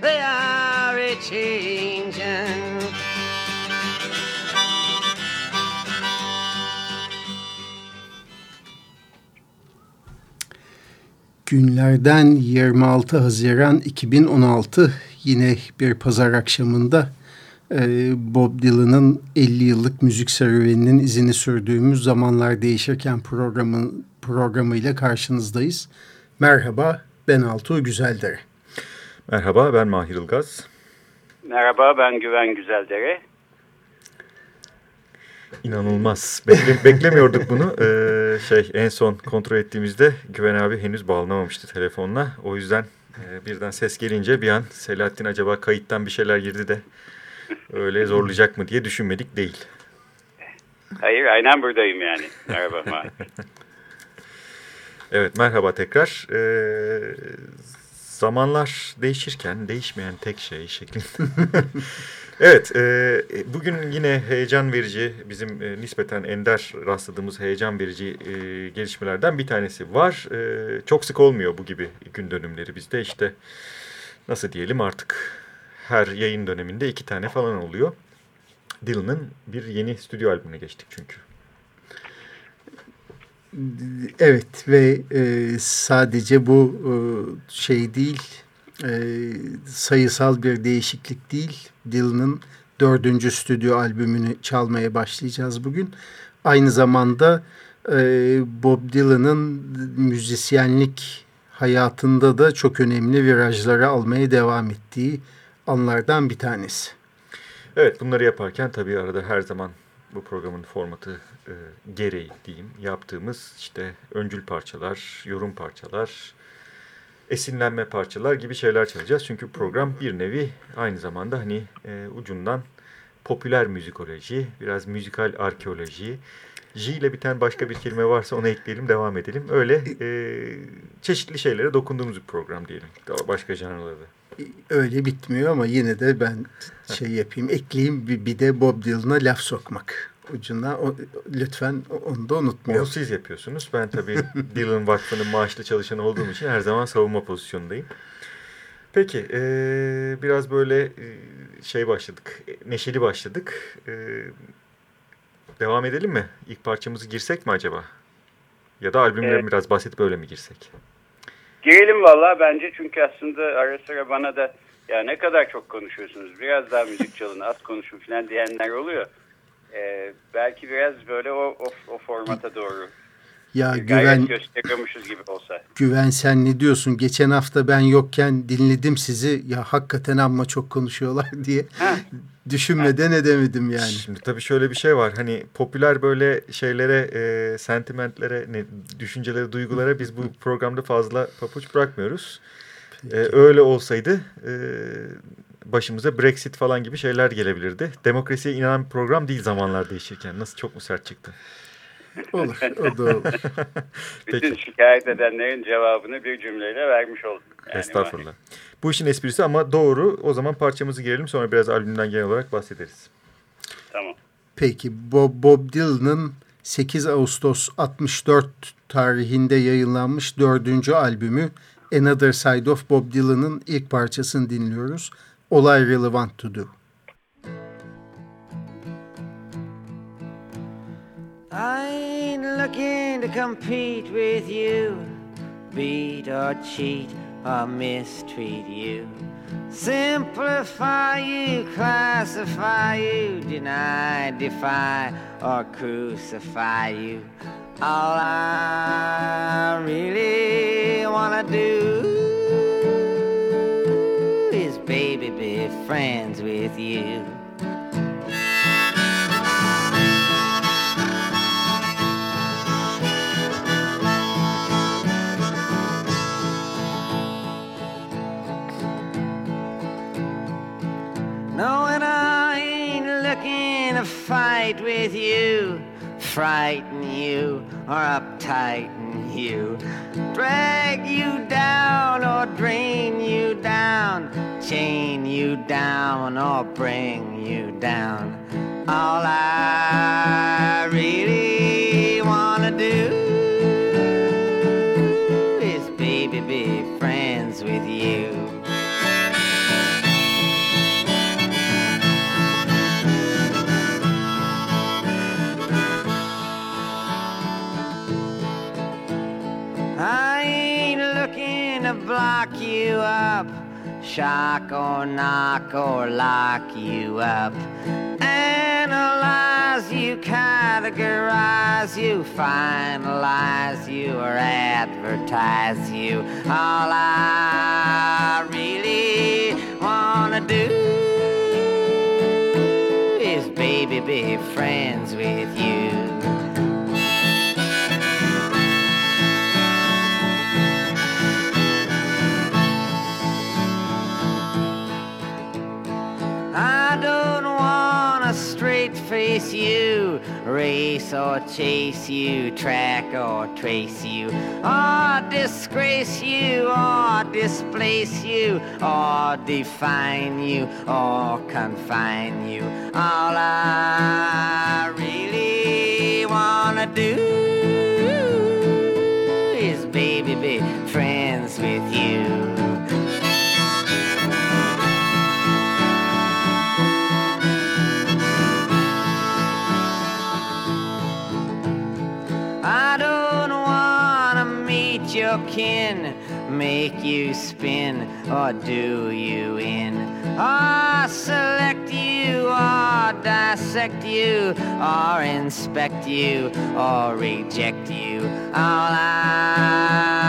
they are a changing. Günlerden 26 Haziran 2016 yine bir pazar akşamında e, Bob Dylan'ın 50 yıllık müzik serüveninin izini sürdüğümüz Zamanlar Değişirken programın, programıyla karşınızdayız. Merhaba ben Altuğ Güzeldere. Merhaba ben Mahir Ilgaz. Merhaba ben Güven Güzeldere. İnanılmaz. Bekle, beklemiyorduk bunu. Ee, şey en son kontrol ettiğimizde Güven abi henüz bağlanamamıştı telefonla. O yüzden e, birden ses gelince bir an Selahattin acaba kayıttan bir şeyler girdi de öyle zorlayacak mı diye düşünmedik değil. Hayır aynen buradayım yani. Merhaba Mahir. Evet merhaba tekrar. Ee, zamanlar değişirken değişmeyen tek şey şeklinde. evet e, bugün yine heyecan verici bizim e, nispeten ender rastladığımız heyecan verici e, gelişmelerden bir tanesi var. E, çok sık olmuyor bu gibi gün dönümleri bizde işte nasıl diyelim artık her yayın döneminde iki tane falan oluyor. Dylan'ın bir yeni stüdyo albümüne geçtik çünkü. Evet ve e, sadece bu e, şey değil, e, sayısal bir değişiklik değil. Dylan'ın dördüncü stüdyo albümünü çalmaya başlayacağız bugün. Aynı zamanda e, Bob Dylan'ın müzisyenlik hayatında da çok önemli virajları almaya devam ettiği anlardan bir tanesi. Evet bunları yaparken tabii arada her zaman bu programın formatı e, gereği diyeyim yaptığımız işte öncül parçalar, yorum parçalar, esinlenme parçalar gibi şeyler çalacağız. Çünkü program bir nevi aynı zamanda hani e, ucundan popüler müzikoloji, biraz müzikal arkeoloji, J ile biten başka bir kelime varsa onu ekleyelim, devam edelim. Öyle e, çeşitli şeylere dokunduğumuz bir program diyelim. Başka janrlarda. Öyle bitmiyor ama yine de ben şey yapayım, ekleyeyim bir, bir de Bob Dylan'a laf sokmak ucuna. O, lütfen onu da unutmayalım. Onu siz yapıyorsunuz. Ben tabii Dylan Vakfı'nın maaşlı çalışanı olduğum için her zaman savunma pozisyondayım. Peki, e, biraz böyle e, şey başladık, neşeli başladık. E, devam edelim mi? İlk parçamızı girsek mi acaba? Ya da albümden evet. biraz bahsedip öyle mi girsek? Girelim valla bence çünkü aslında ara sıra bana da ya ne kadar çok konuşuyorsunuz biraz daha müzik çalın az konuşun falan diyenler oluyor. Ee, belki biraz böyle o, o, o formata doğru ya güven gösteriyormuşuz gibi olsa. Güven sen ne diyorsun? Geçen hafta ben yokken dinledim sizi. Ya hakikaten amma çok konuşuyorlar diye. Düşünmeden ha. edemedim yani. Şimdi tabii şöyle bir şey var. Hani popüler böyle şeylere, e, sentimentlere, ne, düşüncelere, duygulara biz bu programda fazla papuç bırakmıyoruz. E, öyle olsaydı e, başımıza Brexit falan gibi şeyler gelebilirdi. Demokrasiye inanan bir program değil zamanlar değişirken. Nasıl çok mu sert çıktı? Olur, o da olur. Bütün şikayet edenlerin cevabını bir cümleyle vermiş olduk. Yani Estağfurullah. Bu işin esprisi ama doğru. O zaman parçamızı girelim sonra biraz albümden genel olarak bahsederiz. Tamam. Peki Bob, Bob Dylan'ın 8 Ağustos 64 tarihinde yayınlanmış dördüncü albümü Another Side of Bob Dylan'ın ilk parçasını dinliyoruz. All I Really Want To Do. I ain't looking to compete with you, beat or cheat or mistreat you. Simplify you, classify you, deny, defy, or crucify you. All I really wanna do baby, be friends with you. Knowing I ain't looking to fight with you, frighten you, or uptighten you, drag you down or drain you down, chain you down or bring you down. All I really wanna do is, baby, be friends with you. Up, shock or knock or lock you up. Analyze you, categorize you, finalize you, or advertise you. All I really wanna do is, baby, be friends with you. Straight you, race or chase you, track or trace you, or disgrace you, or displace you, or define you, or confine you. All I really wanna do make you spin or do you in, or select you or dissect you or inspect you or reject you. All I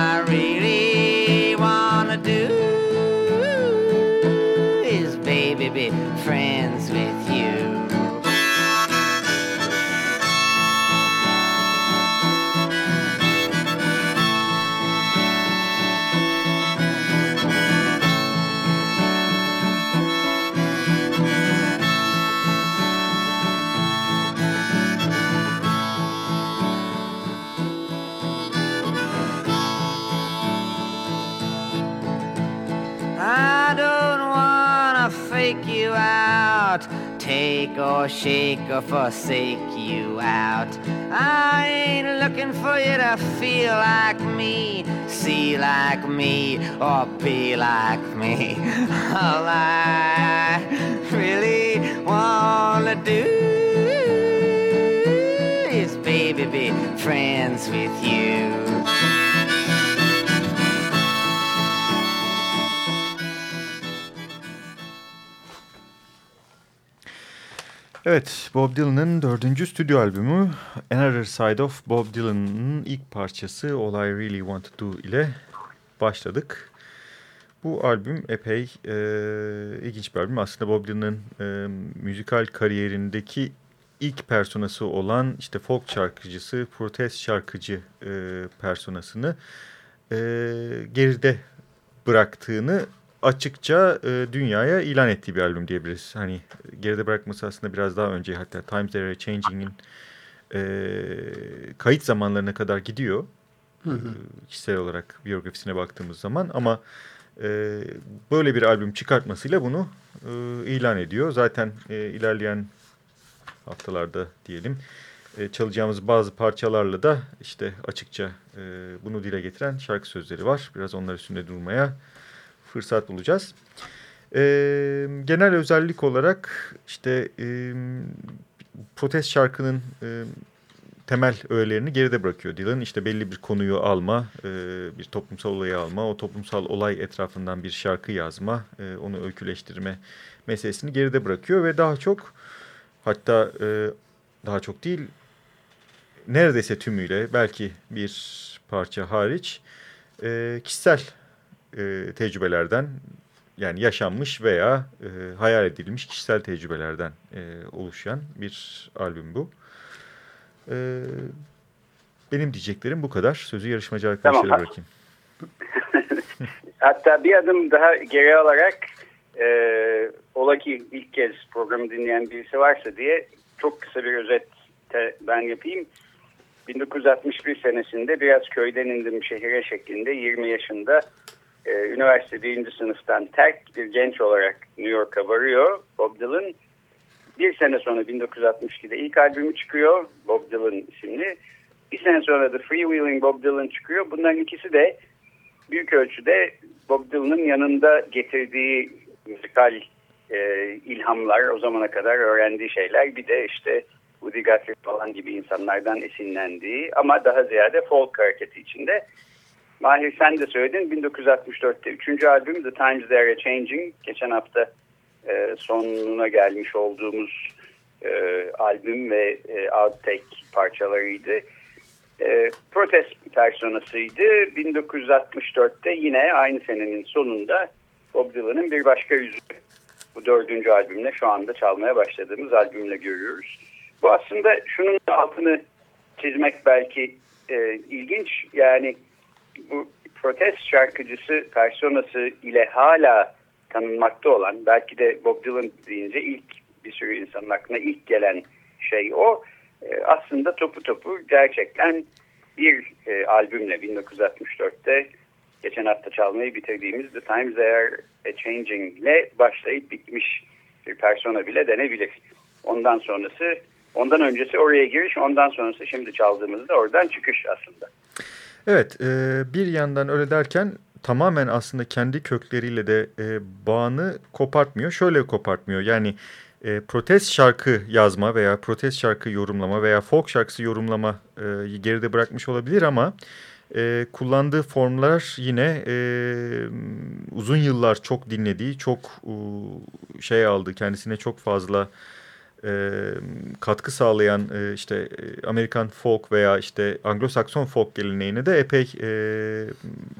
or shake or forsake you out. I ain't looking for you to feel like me, see like me, or be like me. All I really wanna do is, baby, be friends with you. Evet, Bob Dylan'ın dördüncü stüdyo albümü Another Side of Bob Dylan'ın ilk parçası All I Really Want To Do ile başladık. Bu albüm epey e, ilginç bir albüm. Aslında Bob Dylan'ın e, müzikal kariyerindeki ilk personası olan işte folk şarkıcısı, protest şarkıcı e, personasını e, geride bıraktığını açıkça e, dünyaya ilan ettiği bir albüm diyebiliriz. Hani geride bırakması aslında biraz daha önce hatta Times Are Changing'in e, kayıt zamanlarına kadar gidiyor. Hı hı. Kişisel olarak biyografisine baktığımız zaman ama e, böyle bir albüm çıkartmasıyla bunu e, ilan ediyor. Zaten e, ilerleyen haftalarda diyelim e, çalacağımız bazı parçalarla da işte açıkça e, bunu dile getiren şarkı sözleri var. Biraz onlar üstünde durmaya fırsat bulacağız. E, genel özellik olarak işte e, protest şarkının e, temel öğelerini geride bırakıyor Dylan. İşte belli bir konuyu alma, e, bir toplumsal olayı alma, o toplumsal olay etrafından bir şarkı yazma, e, onu öyküleştirme meselesini geride bırakıyor ve daha çok hatta e, daha çok değil neredeyse tümüyle belki bir parça hariç e, kişisel e, tecrübelerden yani yaşanmış veya e, hayal edilmiş kişisel tecrübelerden e, oluşan bir albüm bu. E, benim diyeceklerim bu kadar. Sözü yarışmacı arkadaşlara tamam. bırakayım. Hatta bir adım daha geri alarak e, ola ki ilk kez programı dinleyen birisi varsa diye çok kısa bir özet ben yapayım. 1961 senesinde biraz köyden indim şehire şeklinde 20 yaşında e, üniversite birinci sınıftan terk bir genç olarak New York'a varıyor Bob Dylan. Bir sene sonra 1962'de ilk albümü çıkıyor Bob Dylan isimli. Bir sene sonra da Freewheeling Bob Dylan çıkıyor. Bunların ikisi de büyük ölçüde Bob Dylan'ın yanında getirdiği müzikal e, ilhamlar, o zamana kadar öğrendiği şeyler. Bir de işte Woody Guthrie falan gibi insanlardan esinlendiği ama daha ziyade folk hareketi içinde. Mahir sen de söyledin 1964'te 3. albüm The Times They Are Changing geçen hafta e, sonuna gelmiş olduğumuz e, albüm ve e, outtake parçalarıydı. E, protest personasıydı. 1964'te yine aynı senenin sonunda Bob Dylan'ın bir başka yüzü bu dördüncü albümle şu anda çalmaya başladığımız albümle görüyoruz. Bu aslında şunun altını çizmek belki e, ilginç. Yani bu protest şarkıcısı personası ile hala tanınmakta olan belki de Bob Dylan deyince ilk bir sürü insanın aklına ilk gelen şey o. E, aslında topu topu gerçekten bir e, albümle 1964'te geçen hafta çalmayı bitirdiğimiz The Times They Are A Changing ile başlayıp bitmiş bir persona bile denebilir. Ondan sonrası Ondan öncesi oraya giriş, ondan sonrası şimdi çaldığımızda oradan çıkış aslında. Evet, e, bir yandan öyle derken tamamen aslında kendi kökleriyle de e, bağını kopartmıyor. Şöyle kopartmıyor, yani e, protest şarkı yazma veya protest şarkı yorumlama veya folk şarkısı yorumlama e, geride bırakmış olabilir ama... E, kullandığı formlar yine e, uzun yıllar çok dinlediği, çok e, şey aldı, kendisine çok fazla e, katkı sağlayan e, işte Amerikan folk veya işte Anglo-Sakson folk geleneğine de epey e,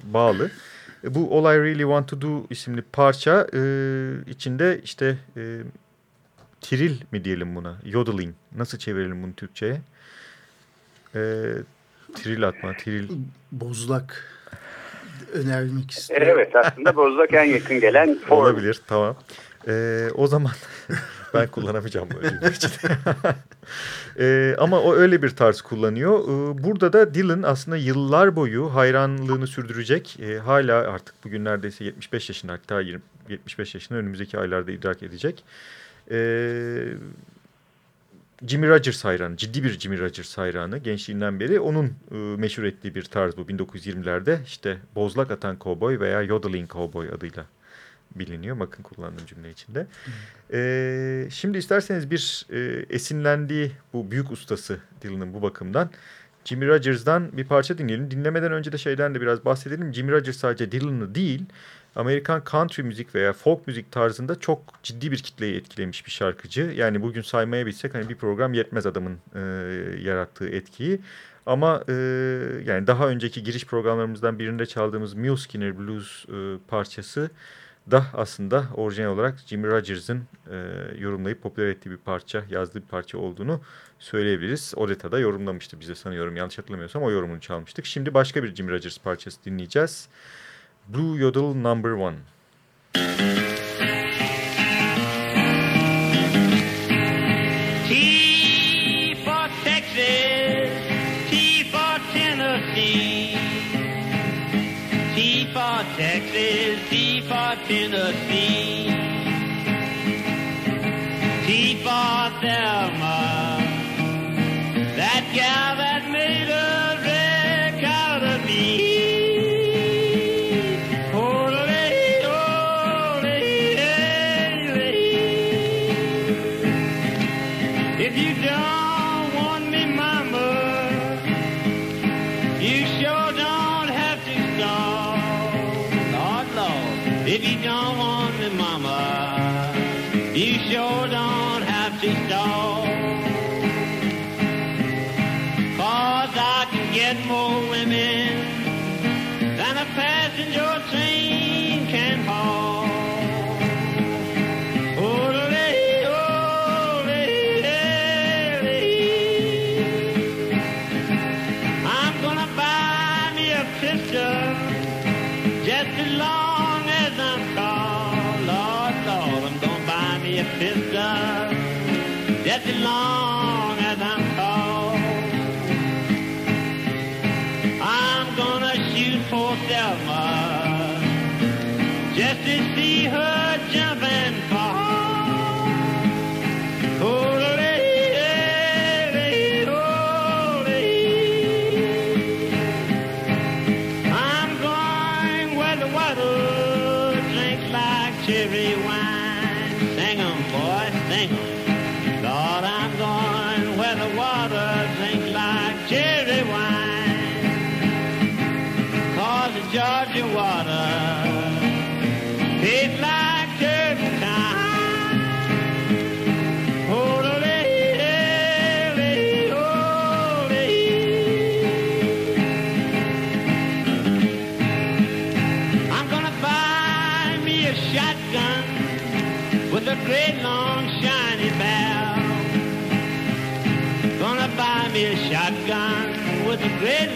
bağlı. Bu All I Really Want To Do isimli parça e, içinde işte e, tiril mi diyelim buna, yodeling nasıl çevirelim bunu Türkçe'ye? E, tiril atma, tiril. Bozlak önermek istiyorum. Evet aslında bozlak en yakın gelen form. Olabilir tamam. E, o zaman ben kullanamayacağım bu için. e, ama o öyle bir tarz kullanıyor. E, burada da Dylan aslında yıllar boyu hayranlığını sürdürecek. E, hala artık bugün neredeyse 75 yaşında hatta 20, 75 yaşında önümüzdeki aylarda idrak edecek. E, Jimmy Rogers hayranı, ciddi bir Jimmy Rogers hayranı gençliğinden beri. Onun e, meşhur ettiği bir tarz bu 1920'lerde işte bozlak atan kovboy veya yodeling kovboy adıyla biliniyor. Bakın kullandığım cümle içinde. Ee, şimdi isterseniz bir e, esinlendiği bu büyük ustası Dylan'ın bu bakımdan Jimmy Rogers'dan bir parça dinleyelim. Dinlemeden önce de şeyden de biraz bahsedelim. Jimmy Rogers sadece Dylan'ı değil, Amerikan country müzik veya folk müzik tarzında çok ciddi bir kitleyi etkilemiş bir şarkıcı. Yani bugün saymaya bilsek hani bir program yetmez adamın e, yarattığı etkiyi. Ama e, yani daha önceki giriş programlarımızdan birinde çaldığımız Mule Skinner Blues e, parçası da aslında orijinal olarak Jimmy Rogers'ın e, yorumlayıp popüler ettiği bir parça, yazdığı bir parça olduğunu söyleyebiliriz. Odetta da yorumlamıştı bize sanıyorum yanlış hatırlamıyorsam o yorumunu çalmıştık. Şimdi başka bir Jimmy Rogers parçası dinleyeceğiz. Blue Yodel Number One. Great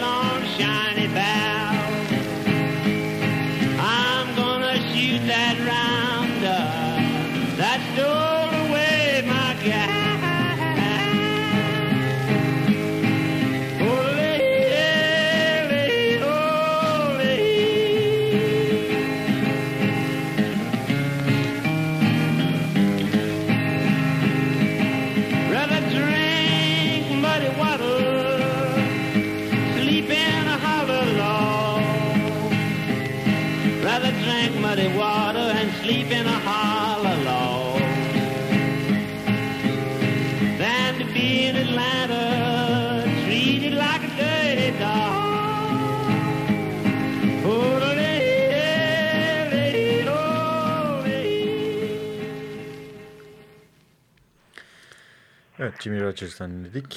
Evet Jimmy Rogers'tan dinledik.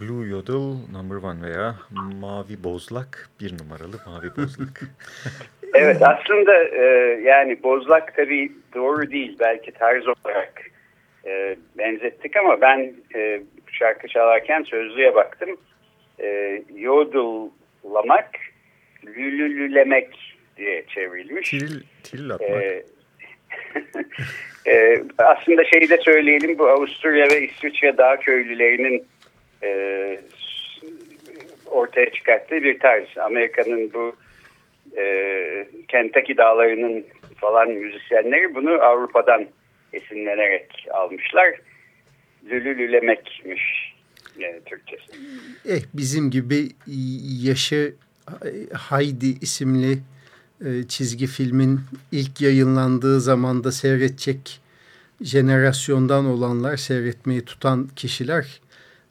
Blue Yodel number one veya Mavi Bozlak bir numaralı Mavi Bozlak. Evet aslında e, yani bozlak tabii doğru değil belki tarz olarak e, benzettik ama ben e, şarkı çalarken sözlüğe baktım. E, yodellamak, lülülülemek diye çevrilmiş. tiril, tiril atmak. E, e, aslında şeyi de söyleyelim bu Avusturya ve İsviçre dağ köylülerinin e, ortaya çıkarttığı bir tarz. Amerika'nın bu e, Kentucky dağlarının falan müzisyenleri bunu Avrupa'dan esinlenerek almışlar. Lülülülemekmiş yani Türkçesi. Eh bizim gibi yaşı Haydi isimli e, çizgi filmin ilk yayınlandığı zamanda seyredecek jenerasyondan olanlar, seyretmeyi tutan kişiler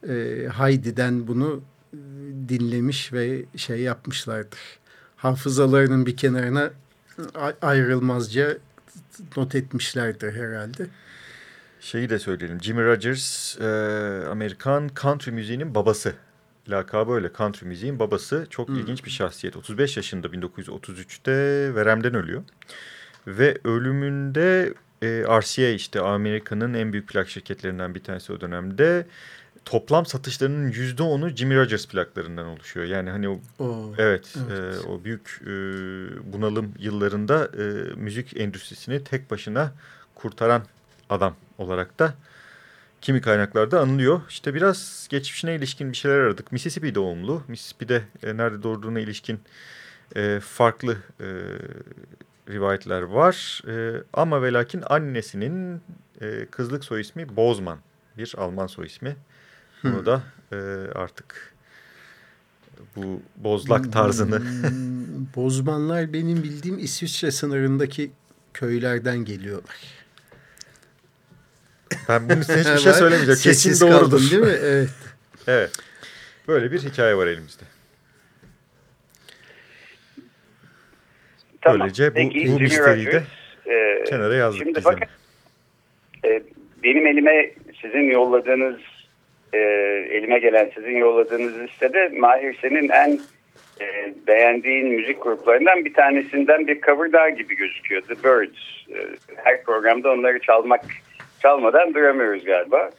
e, Haydi'den bunu e, dinlemiş ve şey yapmışlardır. Hafızalarının bir kenarına ayrılmazca not etmişlerdir herhalde. Şeyi de söyleyelim. Jimmy Rogers e, Amerikan country müziğinin babası. Lakabı öyle country müziğin babası. Çok ilginç bir şahsiyet. 35 yaşında 1933'te veremden ölüyor. Ve ölümünde e, RCA işte Amerika'nın en büyük plak şirketlerinden bir tanesi o dönemde toplam satışlarının %10'u Jimmy Rogers plaklarından oluşuyor. Yani hani o O, Evet, Evet. e, o büyük e, bunalım yıllarında e, müzik endüstrisini tek başına kurtaran adam olarak da kimi kaynaklarda anılıyor. İşte biraz geçmişine ilişkin bir şeyler aradık. Mississippi doğumlu. Mississippi'de e, nerede doğduğuna ilişkin e, farklı e, rivayetler var. E, ama ve lakin annesinin e, kızlık soy ismi Bozman. Bir Alman soy ismi. Bunu da e, artık bu bozlak tarzını Hmm, Bozmanlar benim bildiğim İsviçre sınırındaki köylerden geliyorlar. Ben bunun için hiçbir şey söylemeyeceğim. Kesin doğrudur. kaldım, değil mi? Evet. Evet. Böyle bir hikaye var elimizde. Tamam. Böylece bu, Peki, bu misteriyi de e, kenara yazdık Şimdi bakın e, benim elime sizin yolladığınız e, elime gelen sizin yolladığınız listede Mahir senin en e, beğendiğin müzik gruplarından bir tanesinden bir cover daha gibi gözüküyor. The Birds. E, her programda onları çalmak çalmadan duramıyoruz galiba.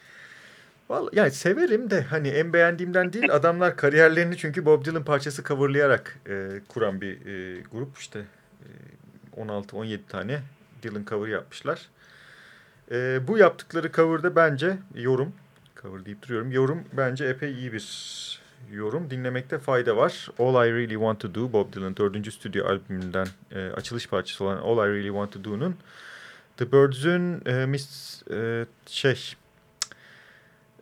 Vallahi, yani severim de hani en beğendiğimden değil adamlar kariyerlerini çünkü Bob Dylan parçası coverlayarak e, kuran bir e, grup işte e, 16-17 tane Dylan cover yapmışlar. E, bu yaptıkları cover'da bence yorum cover deyip duruyorum yorum bence epey iyi bir yorum dinlemekte fayda var. All I Really Want To Do Bob Dylan 4. stüdyo albümünden e, açılış parçası olan All I Really Want To Do'nun The Birds'ün e, mis, e, şey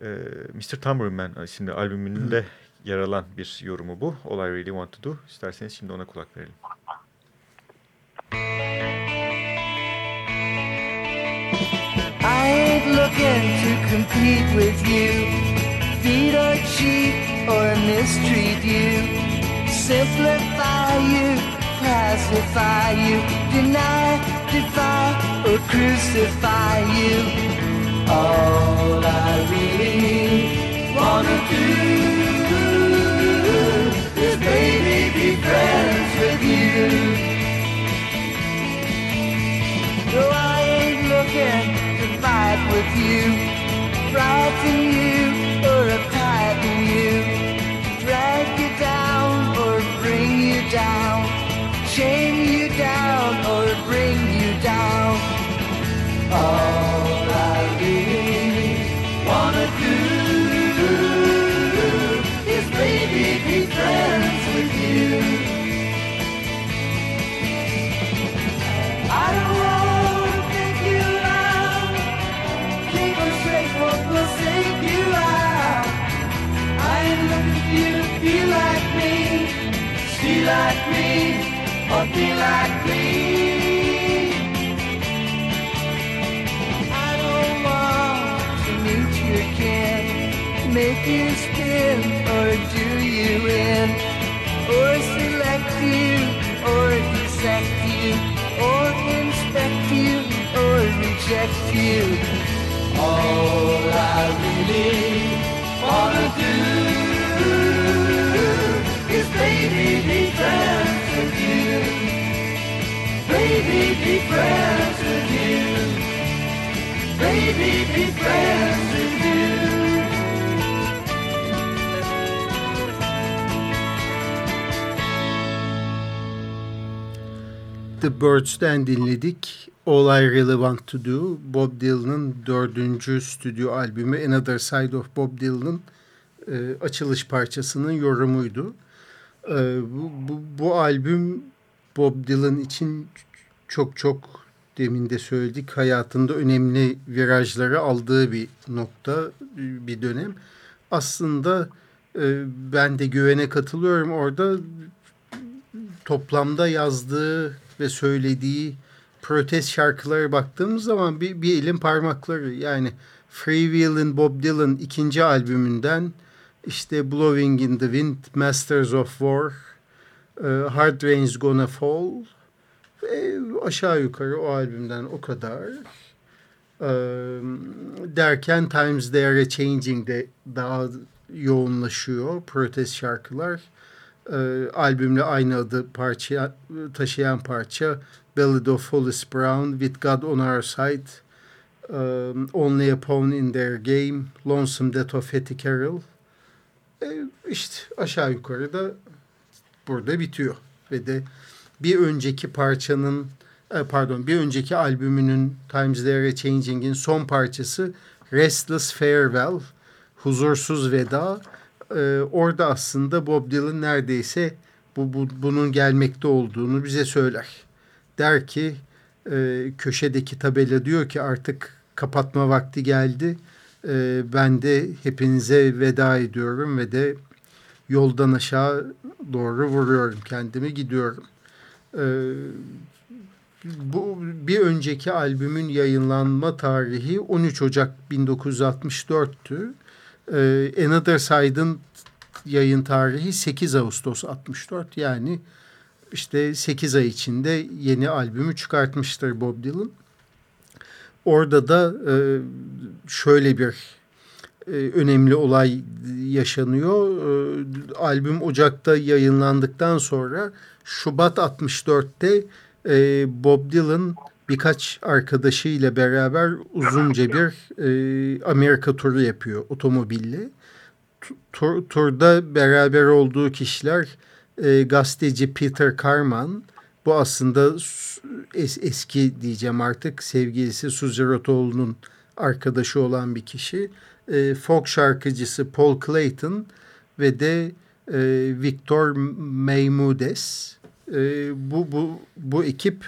e, Mr. Tambourine Man isimli albümünde yer alan bir yorumu bu. All I Really Want To Do. İsterseniz şimdi ona kulak verelim. Looking to compete with you. Feed or cheat or mistreat you. Simplify you, pacify you. Deny, defy, or crucify you. All I really wanna do is baby be friends with you. No, I ain't looking to fight with you, frighten make you spin or do you in, or select you or dissect you, or inspect you or reject you. All I really wanna do is baby be friends you, baby be friends you, baby be friends you. The Birds'ten dinledik. All I Really Want To Do, Bob Dylan'ın dördüncü stüdyo albümü Another Side of Bob Dylan'ın e, açılış parçasının yorumuydu. E, bu, bu, bu albüm Bob Dylan için çok çok demin de söyledik hayatında önemli virajları aldığı bir nokta, bir dönem. Aslında e, ben de güvene katılıyorum orada toplamda yazdığı ve söylediği protest şarkılara baktığımız zaman bir, bir elin parmakları yani Freewheelin' Bob Dylan ikinci albümünden işte Blowing in the Wind, Masters of War, e, Hard Rain's Gonna Fall ve aşağı yukarı o albümden o kadar. E, derken Times They Are Changing de daha yoğunlaşıyor protest şarkılar e, albümle aynı adı parça taşıyan parça Ballad of Hollis Brown, With God on Our Side, um, Only a Pawn in Their Game, Lonesome Death of Hattie Carroll. E, işte aşağı yukarı da burada bitiyor. Ve de bir önceki parçanın e, pardon bir önceki albümünün Times They Are Changing'in son parçası Restless Farewell, Huzursuz Veda e, orada aslında Bob Dylan neredeyse bu, bu bunun gelmekte olduğunu bize söyler. Der ki e, köşedeki tabela diyor ki artık kapatma vakti geldi. E, ben de hepinize veda ediyorum ve de yoldan aşağı doğru vuruyorum kendimi gidiyorum. E, bu bir önceki albümün yayınlanma tarihi 13 Ocak 1964'tü. Ee, Another Side'ın yayın tarihi 8 Ağustos 64 yani işte 8 ay içinde yeni albümü çıkartmıştır Bob Dylan. Orada da e, şöyle bir e, önemli olay yaşanıyor. E, albüm Ocak'ta yayınlandıktan sonra Şubat 64'te e, Bob Dylan birkaç arkadaşıyla beraber uzunca bir e, Amerika turu yapıyor otomobille. Tur, turda beraber olduğu kişiler e, gazeteci Peter Carman, bu aslında es, eski diyeceğim artık sevgilisi Suzy Rotoğlu'nun arkadaşı olan bir kişi. E, folk şarkıcısı Paul Clayton ve de e, Victor Maymudes. E, bu, bu, bu ekip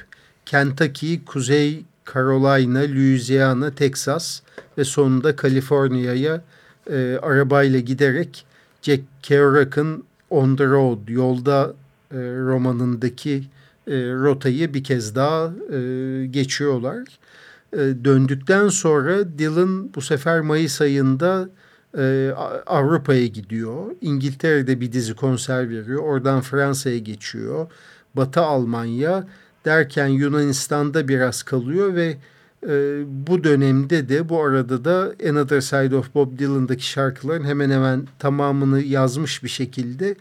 Kentucky, Kuzey Carolina, Louisiana, Texas ve sonunda Kaliforniya'ya e, arabayla giderek Jack Kerouac'ın On the Road, yolda e, romanındaki e, rotayı bir kez daha e, geçiyorlar. E, döndükten sonra Dylan bu sefer Mayıs ayında e, Avrupa'ya gidiyor. İngiltere'de bir dizi konser veriyor. Oradan Fransa'ya geçiyor. Batı Almanya derken Yunanistan'da biraz kalıyor ve e, bu dönemde de bu arada da Another Side of Bob Dylan'daki şarkıların hemen hemen tamamını yazmış bir şekilde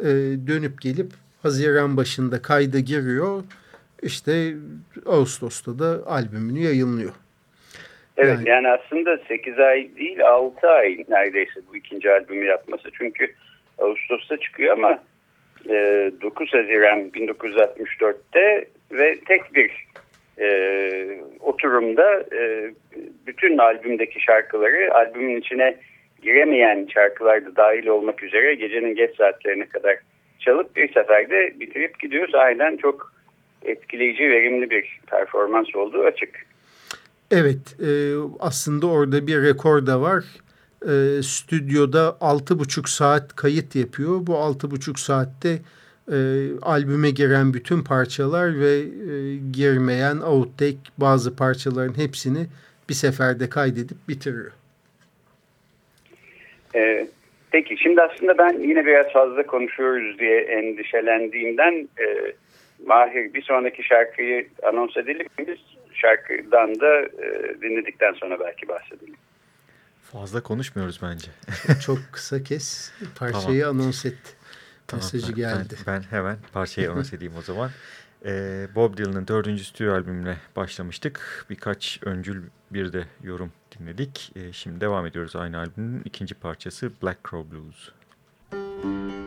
e, dönüp gelip Haziran başında kayda giriyor. İşte Ağustos'ta da albümünü yayınlıyor. Evet yani, yani aslında 8 ay değil 6 ay neredeyse bu ikinci albümü yapması. Çünkü Ağustos'ta çıkıyor ama e, 9 Haziran 1964'te ve tek bir e, oturumda e, bütün albümdeki şarkıları albümün içine giremeyen şarkılar da dahil olmak üzere gecenin geç saatlerine kadar çalıp bir seferde bitirip gidiyoruz. Aynen çok etkileyici, verimli bir performans olduğu açık. Evet, e, aslında orada bir rekor da var. E, stüdyoda altı buçuk saat kayıt yapıyor. Bu altı buçuk saatte e, albüme giren bütün parçalar ve e, girmeyen outtake bazı parçaların hepsini bir seferde kaydedip bitiriyor. E, peki şimdi aslında ben yine biraz fazla konuşuyoruz diye endişelendiğimden e, Mahir bir sonraki şarkıyı anons edelim biz şarkıdan da e, dinledikten sonra belki bahsedelim. Fazla konuşmuyoruz bence. Çok kısa kes parçayı tamam. anons et. Tamam, Mesajı geldi. Ben, ben hemen parçayı anons edeyim o zaman. Ee, Bob Dylan'ın dördüncü stüdyo albümüne başlamıştık. Birkaç öncül bir de yorum dinledik. Ee, şimdi devam ediyoruz aynı albümün ikinci parçası Black Crow Blues. Müzik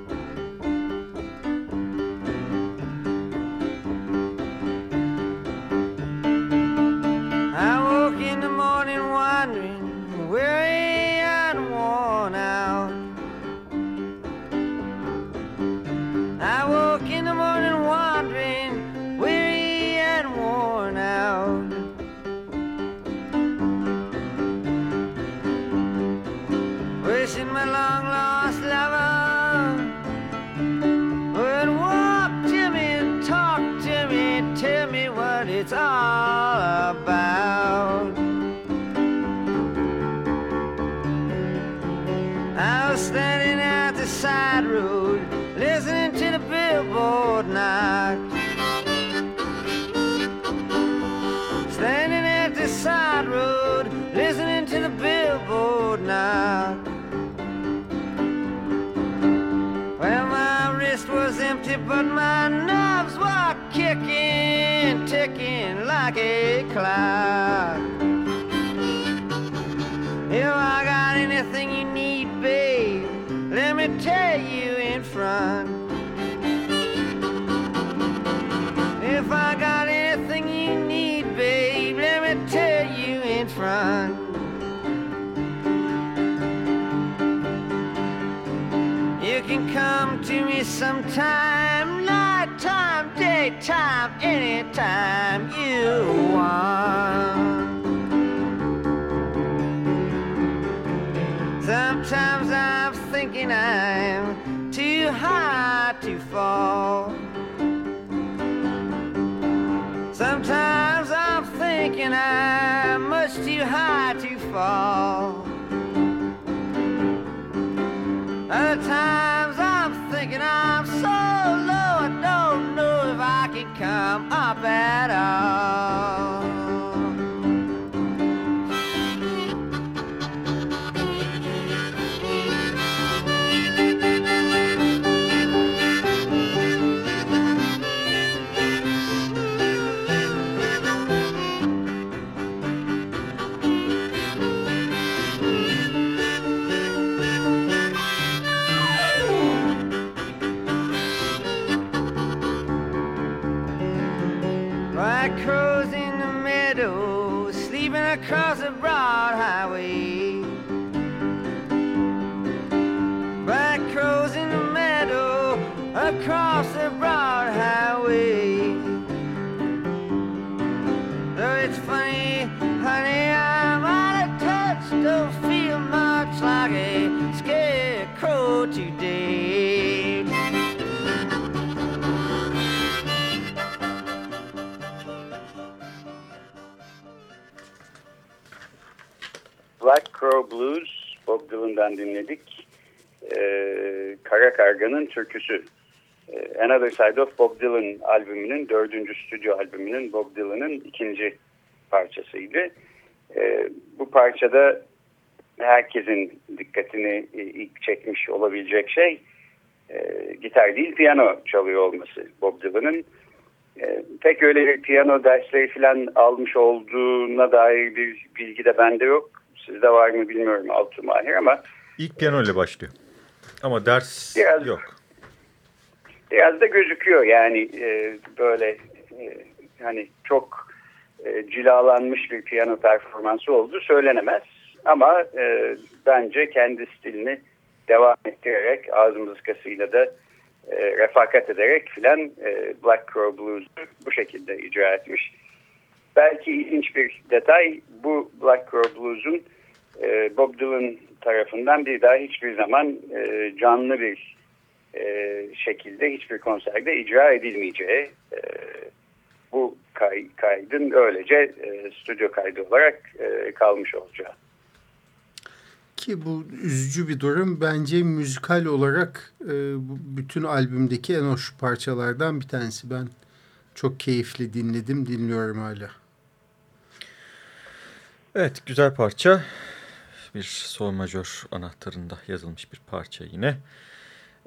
too high to fall. Other times I'm thinking I'm so low I don't know it come up at all. Crow Blues Bob Dylan'dan dinledik. Ee, Kara Karga'nın türküsü. Ee, Another Side of Bob Dylan albümünün dördüncü stüdyo albümünün Bob Dylan'ın ikinci parçasıydı. Ee, bu parçada herkesin dikkatini e, ilk çekmiş olabilecek şey e, gitar değil piyano çalıyor olması Bob Dylan'ın. E, pek öyle bir piyano dersleri falan almış olduğuna dair bir bilgi de bende yok. Sizde var mı bilmiyorum Altu Mahir ama İlk piyano ile başlıyor. Ama ders Biraz- yok. biraz da gözüküyor yani e, böyle e, hani çok e, cilalanmış bir piyano performansı olduğu söylenemez. Ama e, bence kendi stilini devam ettirerek ağız mızıkasıyla da e, refakat ederek filan e, Black Crow Blues'u bu şekilde icra etmiş. Belki ilginç bir detay bu Black Crow Blues'un e, Bob Dylan tarafından bir daha hiçbir zaman e, canlı bir e, şekilde hiçbir konserde icra edilmeyeceği e, bu kay, kaydın öylece e, stüdyo kaydı olarak e, kalmış olacağı. Ki bu üzücü bir durum. Bence müzikal olarak e, bu bütün albümdeki en hoş parçalardan bir tanesi. Ben çok keyifli dinledim, dinliyorum hala. Evet güzel parça. Bir sol majör anahtarında yazılmış bir parça yine.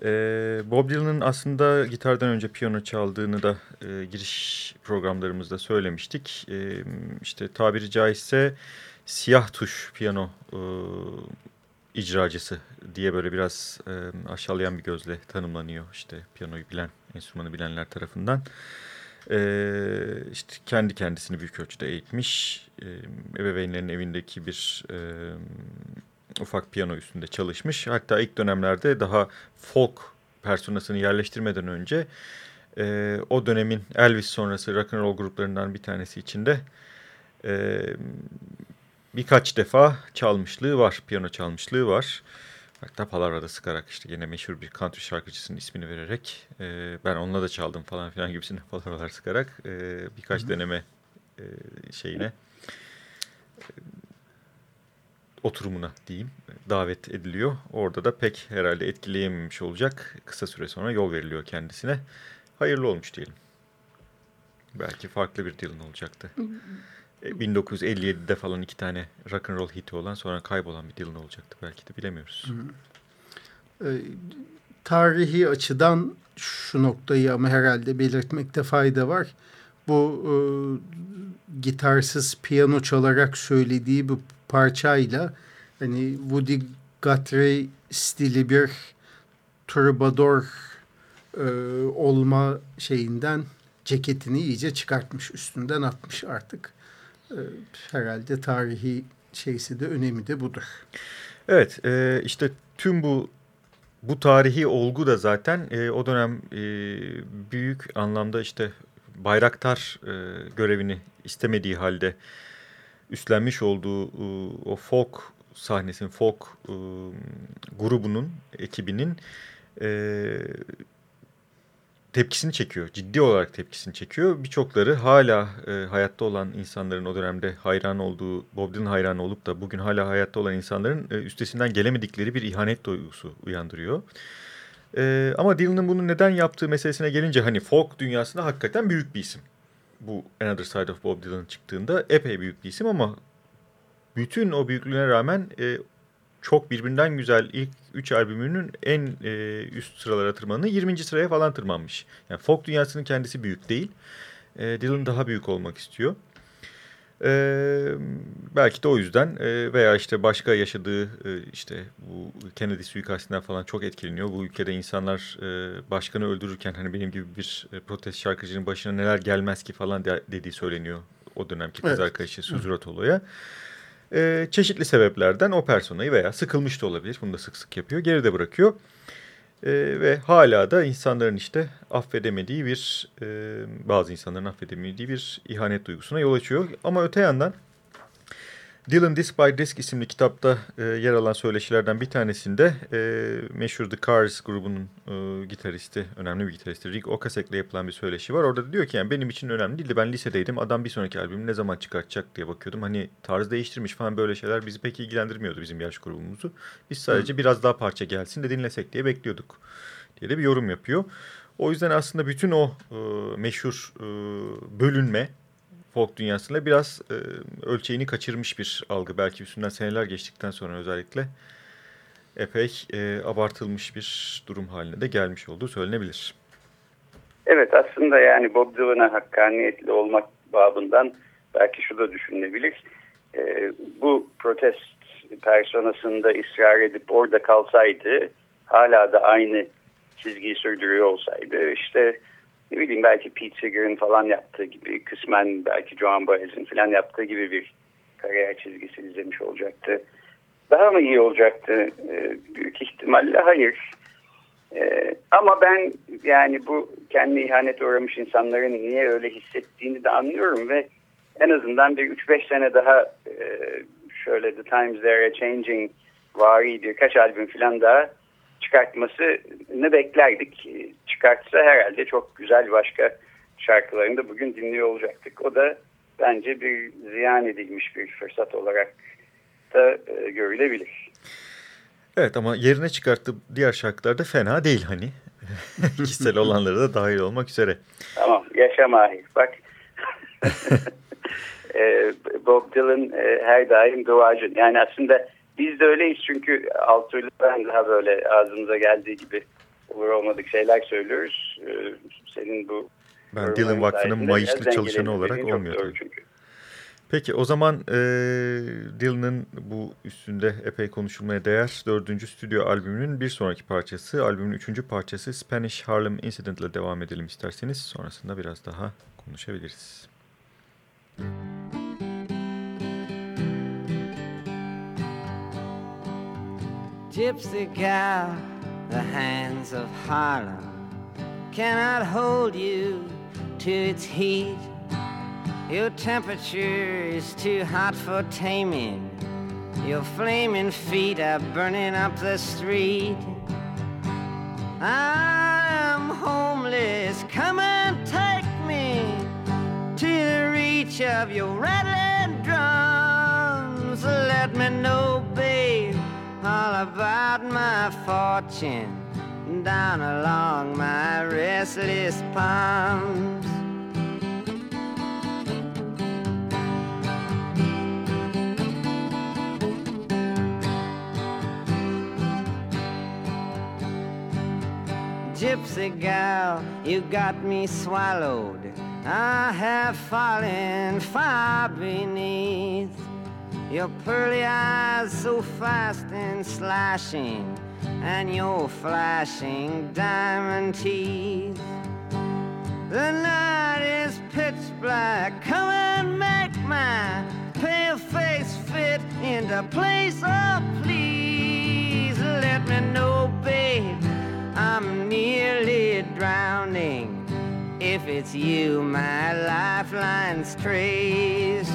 Ee, Bob Dylan'ın aslında gitardan önce piyano çaldığını da e, giriş programlarımızda söylemiştik. E, işte tabiri caizse siyah tuş piyano e, icracısı diye böyle biraz e, aşağılayan bir gözle tanımlanıyor. işte piyanoyu bilen, enstrümanı bilenler tarafından. Ee, işte kendi kendisini büyük ölçüde eğitmiş. Ee, ebeveynlerin evindeki bir e, ufak piyano üstünde çalışmış. Hatta ilk dönemlerde daha folk personasını yerleştirmeden önce e, o dönemin Elvis sonrası rock and roll gruplarından bir tanesi içinde e, birkaç defa çalmışlığı var, piyano çalmışlığı var. Hatta palavrada sıkarak işte yine meşhur bir country şarkıcısının ismini vererek e, ben onunla da çaldım falan filan gibisine palavralar sıkarak e, birkaç deneme e, şeyine e, oturumuna diyeyim davet ediliyor. Orada da pek herhalde etkileyememiş olacak. Kısa süre sonra yol veriliyor kendisine. Hayırlı olmuş diyelim. Belki farklı bir Dylan olacaktı. E, 1957'de falan iki tane rock and roll hiti olan sonra kaybolan bir Dylan olacaktı belki de bilemiyoruz. E, tarihi açıdan şu noktayı ama herhalde belirtmekte fayda var. Bu e, gitarsız piyano çalarak söylediği bu parçayla hani Woody Guthrie stili bir troubadour e, olma şeyinden ceketini iyice çıkartmış üstünden atmış artık. E, herhalde tarihi şeysi de önemi de budur. Evet e, işte tüm bu bu tarihi olgu da zaten e, o dönem e, büyük anlamda işte bayraktar e, görevini istemediği halde üstlenmiş olduğu e, o folk sahnesinin, folk e, grubunun, ekibinin e, tepkisini çekiyor. Ciddi olarak tepkisini çekiyor. Birçokları hala e, hayatta olan insanların o dönemde hayran olduğu, Bob Dylan hayranı olup da bugün hala hayatta olan insanların e, üstesinden gelemedikleri bir ihanet duygusu uyandırıyor. E, ama Dylan'ın bunu neden yaptığı meselesine gelince hani folk dünyasında hakikaten büyük bir isim. Bu Another Side of Bob Dylan çıktığında epey büyük bir isim ama bütün o büyüklüğüne rağmen e, çok birbirinden güzel ilk 3 albümünün en e, üst sıralara tırmanını 20. sıraya falan tırmanmış. Yani folk dünyasının kendisi büyük değil. E, Dylan daha büyük olmak istiyor. Ee, belki de o yüzden e, veya işte başka yaşadığı e, işte bu Kennedy suikastinden falan çok etkileniyor. Bu ülkede insanlar e, başkanı öldürürken hani benim gibi bir e, protest şarkıcının başına neler gelmez ki falan de, dediği söyleniyor o dönemki kız evet. arkadaşı Suzuratoğlu'ya. E, çeşitli sebeplerden o personayı veya sıkılmış da olabilir. Bunu da sık sık yapıyor. Geride bırakıyor. E, ve hala da insanların işte affedemediği bir, e, bazı insanların affedemediği bir ihanet duygusuna yol açıyor. Ama öte yandan Dylan Disc by Disc isimli kitapta e, yer alan söyleşilerden bir tanesinde e, meşhur The Cars grubunun e, gitaristi, önemli bir gitaristi Rick Ocasek'le yapılan bir söyleşi var. Orada diyor ki yani benim için önemli değildi. Ben lisedeydim. Adam bir sonraki albümü ne zaman çıkartacak diye bakıyordum. Hani tarz değiştirmiş falan böyle şeyler bizi pek ilgilendirmiyordu bizim yaş grubumuzu. Biz sadece Hı. biraz daha parça gelsin de dinlesek diye bekliyorduk diye de bir yorum yapıyor. O yüzden aslında bütün o e, meşhur e, bölünme folk dünyasıyla biraz e, ölçeğini kaçırmış bir algı. Belki üstünden seneler geçtikten sonra özellikle epey e, abartılmış bir durum haline de gelmiş olduğu söylenebilir. Evet aslında yani Bob Dylan'a hakkaniyetli olmak babından belki şu da düşünülebilir. E, bu protest personasında ısrar edip orada kalsaydı hala da aynı çizgiyi sürdürüyor olsaydı işte ne bileyim belki Pete Seeger'ın falan yaptığı gibi kısmen belki Joan Baez'in falan yaptığı gibi bir kariyer çizgisi izlemiş olacaktı. Daha mı iyi olacaktı? Ee, büyük ihtimalle hayır. Ee, ama ben yani bu kendi ihanet uğramış insanların niye öyle hissettiğini de anlıyorum ve en azından bir 3-5 sene daha e, şöyle The Times They're Changing vari birkaç albüm falan daha çıkartmasını beklerdik. Çıkartsa herhalde çok güzel başka şarkılarını da bugün dinliyor olacaktık. O da bence bir ziyan edilmiş bir fırsat olarak da e, görülebilir. Evet ama yerine çıkarttığı diğer şarkılar da fena değil hani. Kişisel olanları da dahil olmak üzere. Tamam yaşa Mahir bak. e, Bob Dylan e, her daim duacı. Yani aslında biz de öyleyiz çünkü Altuğ'la ben daha böyle ağzımıza geldiği gibi olur olmadık şeyler söylüyoruz. Ee, senin bu ben Dylan Vakfı'nın mayışlı çalışanı olarak olmuyor. Çünkü. Peki o zaman e, Dylan'ın bu üstünde epey konuşulmaya değer dördüncü stüdyo albümünün bir sonraki parçası, albümün üçüncü parçası Spanish Harlem Incident ile devam edelim isterseniz. Sonrasında biraz daha konuşabiliriz. Müzik Gypsy gal, the hands of Harlem cannot hold you to its heat. Your temperature is too hot for taming. Your flaming feet are burning up the street. I am homeless, come and take me to the reach of your rattling drums. Let me know, babe all about my fortune down along my restless palms. Gypsy gal, you got me swallowed. I have fallen far beneath. Your pearly eyes so fast and slashing, and your flashing diamond teeth. The night is pitch black. Come and make my pale face fit into place. Oh, please let me know, babe. I'm nearly drowning. If it's you, my lifeline strays.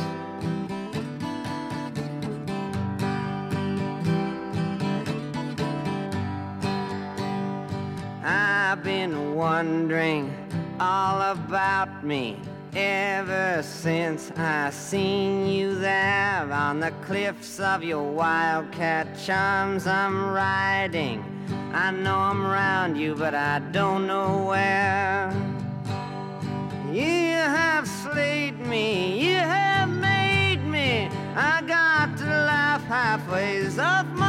I've been wondering all about me Ever since I seen you there on the cliffs of your wildcat charms, I'm riding. I know I'm round you, but I don't know where. You have slayed me, you have made me. I got to laugh halfway off my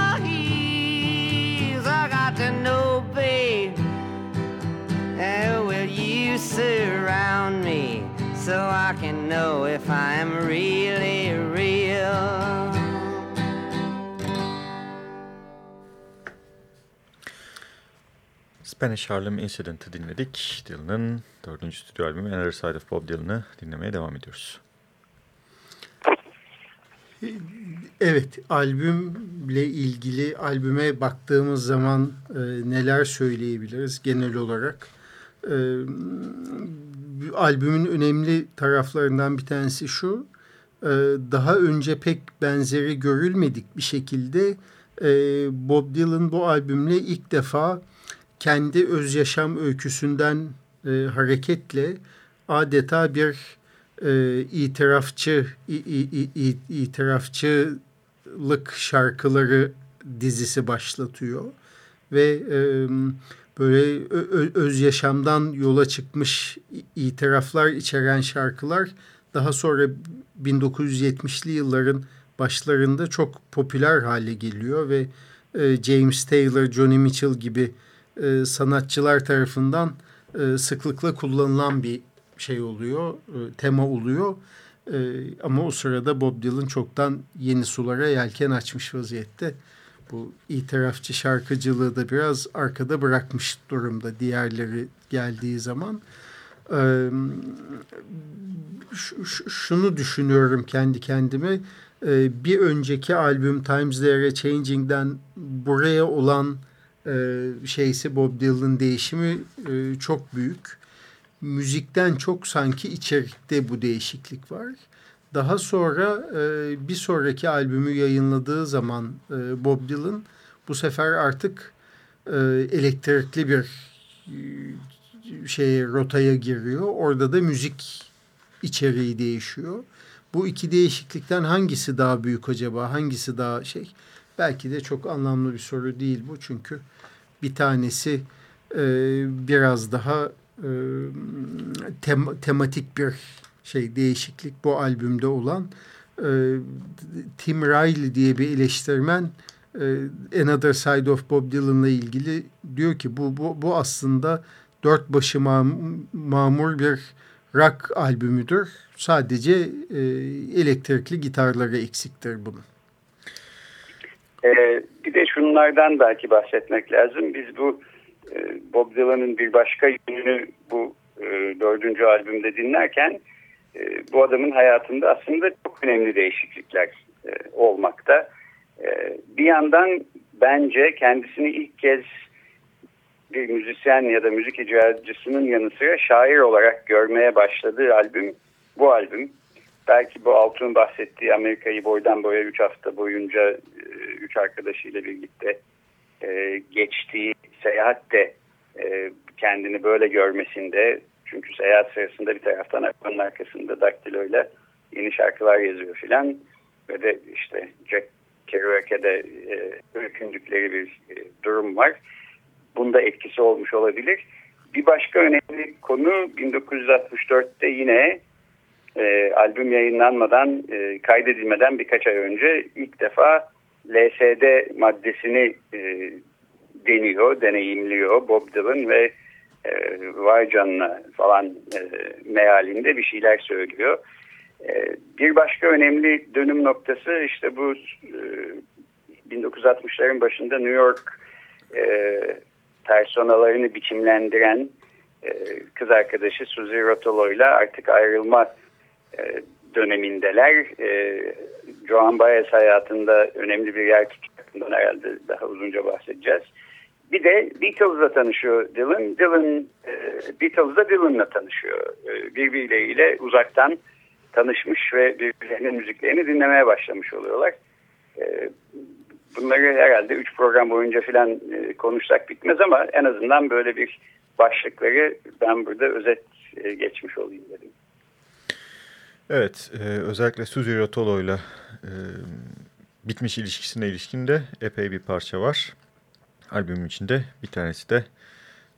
surround me so I can know if I'm really real? Spanish Harlem Incident'ı dinledik. Dylan'ın dördüncü stüdyo albümü Another Side of Bob Dylan'ı dinlemeye devam ediyoruz. Evet, albümle ilgili albüme baktığımız zaman e, neler söyleyebiliriz genel olarak? E, albümün önemli taraflarından bir tanesi şu, e, daha önce pek benzeri görülmedik bir şekilde e, Bob Dylan bu albümle ilk defa kendi öz yaşam öyküsünden e, hareketle adeta bir e, itirafçı i, i, i, itirafçılık şarkıları dizisi başlatıyor. Ve e, böyle öz yaşamdan yola çıkmış itiraflar içeren şarkılar daha sonra 1970'li yılların başlarında çok popüler hale geliyor ve e, James Taylor, Johnny Mitchell gibi e, sanatçılar tarafından e, sıklıkla kullanılan bir şey oluyor, tema oluyor. Ama o sırada Bob Dylan çoktan yeni sulara yelken açmış vaziyette. Bu itirafçı şarkıcılığı da biraz arkada bırakmış durumda diğerleri geldiği zaman. E, şunu düşünüyorum kendi kendime. E, bir önceki albüm Times They Are Changing'den buraya olan e, şeysi Bob Dylan değişimi e, çok büyük. Müzikten çok sanki içerikte bu değişiklik var. Daha sonra e, bir sonraki albümü yayınladığı zaman e, Bob Dylan bu sefer artık e, elektrikli bir e, şeye rotaya giriyor. Orada da müzik içeriği değişiyor. Bu iki değişiklikten hangisi daha büyük acaba? Hangisi daha şey? Belki de çok anlamlı bir soru değil bu çünkü bir tanesi e, biraz daha e, tem, tematik bir şey değişiklik bu albümde olan e, Tim Riley diye bir eleştirmen e, Another Side of Bob Dylan'la ilgili diyor ki bu, bu, bu aslında dört başı mamur bir rock albümüdür. Sadece e, elektrikli gitarları eksiktir bunun. Ee, bir de şunlardan belki bahsetmek lazım. Biz bu e, Bob Dylan'ın bir başka yönünü bu e, dördüncü albümde dinlerken e, bu adamın hayatında aslında çok önemli değişiklikler e, olmakta. E, bir yandan bence kendisini ilk kez bir müzisyen ya da müzik icracısının yanı sıra şair olarak görmeye başladığı albüm bu albüm. Belki bu Altun bahsettiği Amerika'yı boydan boya 3 hafta boyunca 3 e, arkadaşıyla birlikte geçtiği seyahatte e, kendini böyle görmesinde çünkü seyahat sırasında bir taraftan arabanın arkasında daktiloyla yeni şarkılar yazıyor filan ve de işte Jack Kerouac'e e, öykündükleri bir e, durum var. Bunda etkisi olmuş olabilir. Bir başka önemli konu 1964'te yine e, albüm yayınlanmadan, e, kaydedilmeden birkaç ay önce ilk defa LSD maddesini e, deniyor, deneyimliyor Bob Dylan ve e, vay canına falan e, mealinde bir şeyler söylüyor. E, bir başka önemli dönüm noktası işte bu e, 1960'ların başında New York e, personalarını biçimlendiren e, kız arkadaşı Suzy Rotolo ile artık ayrılma e, dönemindeler. E, Joan Baez hayatında önemli bir yer tutacağından herhalde daha uzunca bahsedeceğiz. Bir de Beatles'la tanışıyor Dylan. Dylan e, Beatles'la Dylan'la tanışıyor. E, birbirleriyle uzaktan tanışmış ve birbirlerinin müziklerini dinlemeye başlamış oluyorlar. E, bunları herhalde üç program boyunca filan e, konuşsak bitmez ama en azından böyle bir başlıkları ben burada özet e, geçmiş olayım dedim. Evet, e, özellikle Suzy Rotolo ile bitmiş ilişkisine ilişkin de epey bir parça var. Albümün içinde bir tanesi de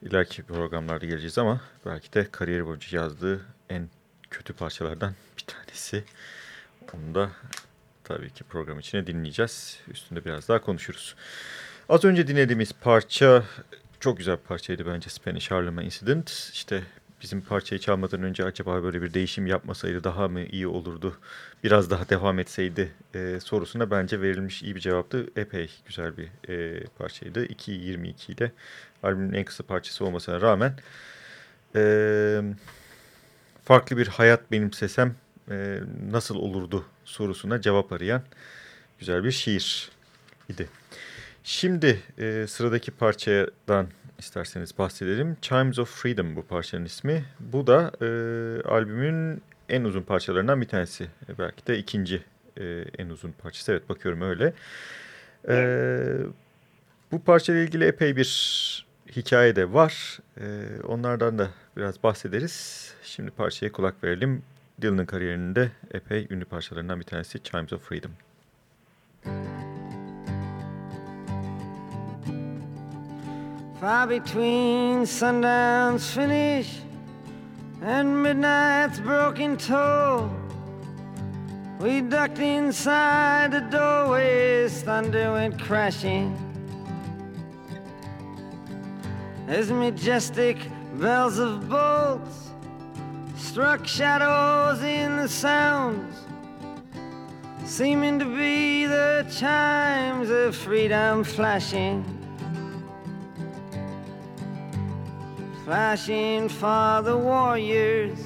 ileriki programlarda geleceğiz ama belki de kariyeri boyunca yazdığı en kötü parçalardan bir tanesi. Onu da tabii ki program içine dinleyeceğiz. Üstünde biraz daha konuşuruz. Az önce dinlediğimiz parça çok güzel bir parçaydı bence Spanish Harlem Incident. İşte bizim parçayı çalmadan önce acaba böyle bir değişim yapmasaydı daha mı iyi olurdu, biraz daha devam etseydi e, sorusuna bence verilmiş iyi bir cevaptı. Epey güzel bir e, parçaydı. 2.22 ile albümün en kısa parçası olmasına rağmen e, farklı bir hayat benimsesem e, nasıl olurdu sorusuna cevap arayan güzel bir şiir idi. Şimdi e, sıradaki parçadan isterseniz bahsedelim. Chimes of Freedom bu parçanın ismi. Bu da e, albümün en uzun parçalarından bir tanesi. E, belki de ikinci e, en uzun parçası. Evet bakıyorum öyle. E, bu parçayla ilgili epey bir hikaye de var. E, onlardan da biraz bahsederiz. Şimdi parçaya kulak verelim. Dylan'ın kariyerinde epey ünlü parçalarından bir tanesi Chimes of Freedom. Far between sundown's finish and midnight's broken toll. We ducked inside the doorways, thunder went crashing. As majestic bells of bolts struck shadows in the sounds, seeming to be the chimes of freedom flashing. Flashing for the warriors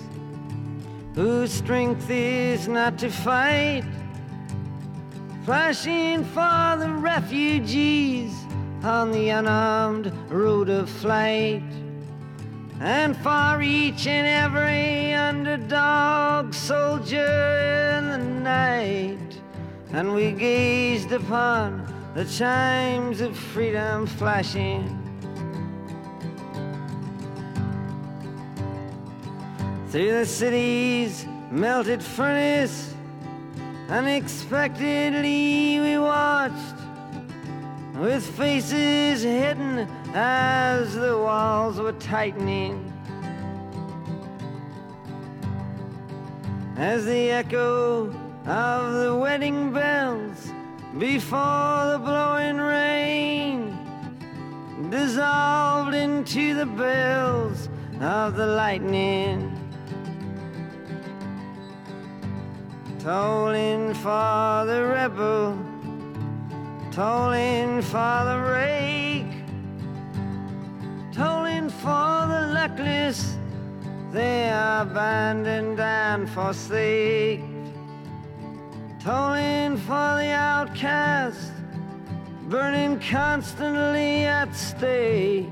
whose strength is not to fight, flashing for the refugees on the unarmed road of flight, and for each and every underdog soldier in the night. And we gazed upon the chimes of freedom flashing Through the city's melted furnace, unexpectedly we watched, with faces hidden as the walls were tightening. As the echo of the wedding bells before the blowing rain dissolved into the bells of the lightning. Tolling for the rebel, tolling for the rake, tolling for the luckless, they are abandoned and forsaken. Tolling for the outcast, burning constantly at stake.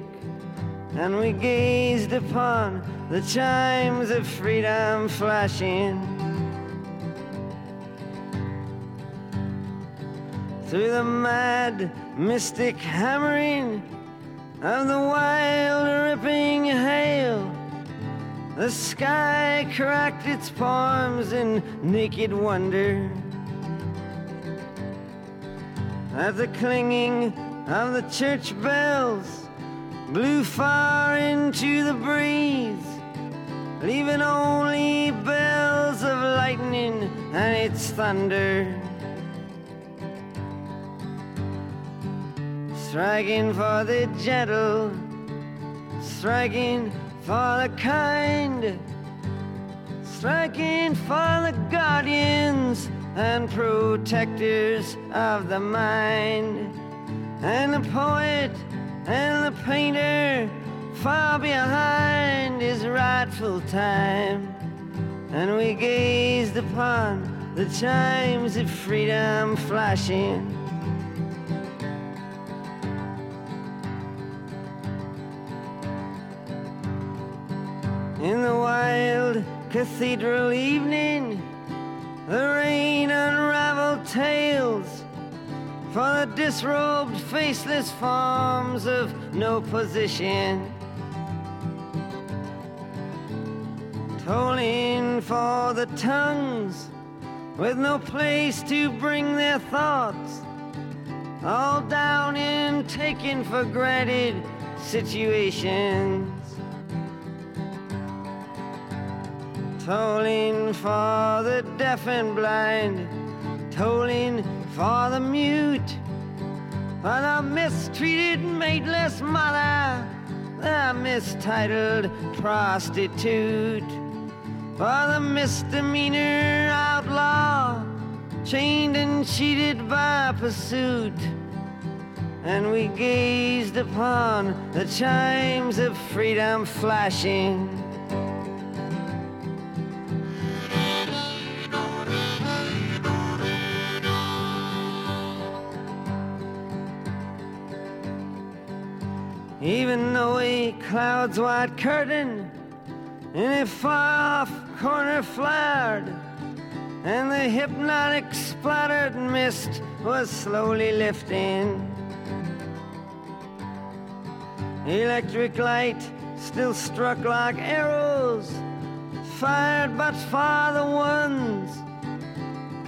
And we gazed upon the chimes of freedom flashing. Through the mad, mystic hammering of the wild, ripping hail. The sky cracked its palms in naked wonder. As the clinging of the church bells blew far into the breeze, leaving only bells of lightning and its thunder. Striking for the gentle, striking for the kind, striking for the guardians and protectors of the mind, and the poet and the painter far behind his rightful time. And we gazed upon the chimes of freedom flashing cathedral evening, the rain unraveled tales for the disrobed, faceless forms of no position. tolling for the tongues with no place to bring their thoughts, all down in taken for granted situations. Tolling for the deaf and blind, tolling for the mute, for the mistreated, mateless mother, the mistitled prostitute, for the misdemeanor outlaw, chained and cheated by pursuit. And we gazed upon the chimes of freedom flashing. Even though a cloud's white curtain in a far off corner flared, and the hypnotic splattered mist was slowly lifting. Electric light still struck like arrows, fired but for the ones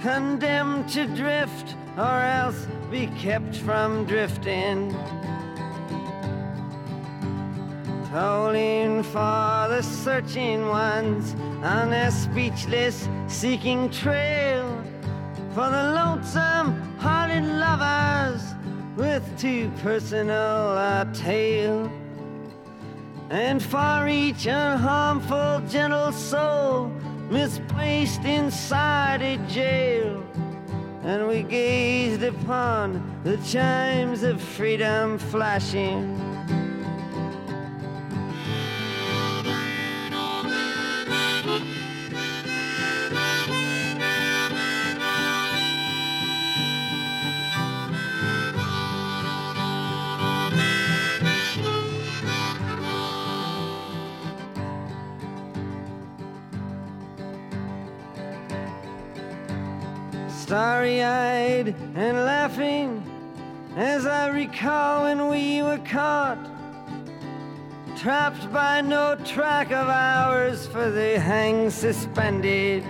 condemned to drift or else be kept from drifting. Tolling for the searching ones on their speechless seeking trail. For the lonesome hearted lovers with too personal a tale. And for each unharmful gentle soul misplaced inside a jail. And we gazed upon the chimes of freedom flashing. Starry eyed and laughing as I recall when we were caught, trapped by no track of ours for the hang suspended.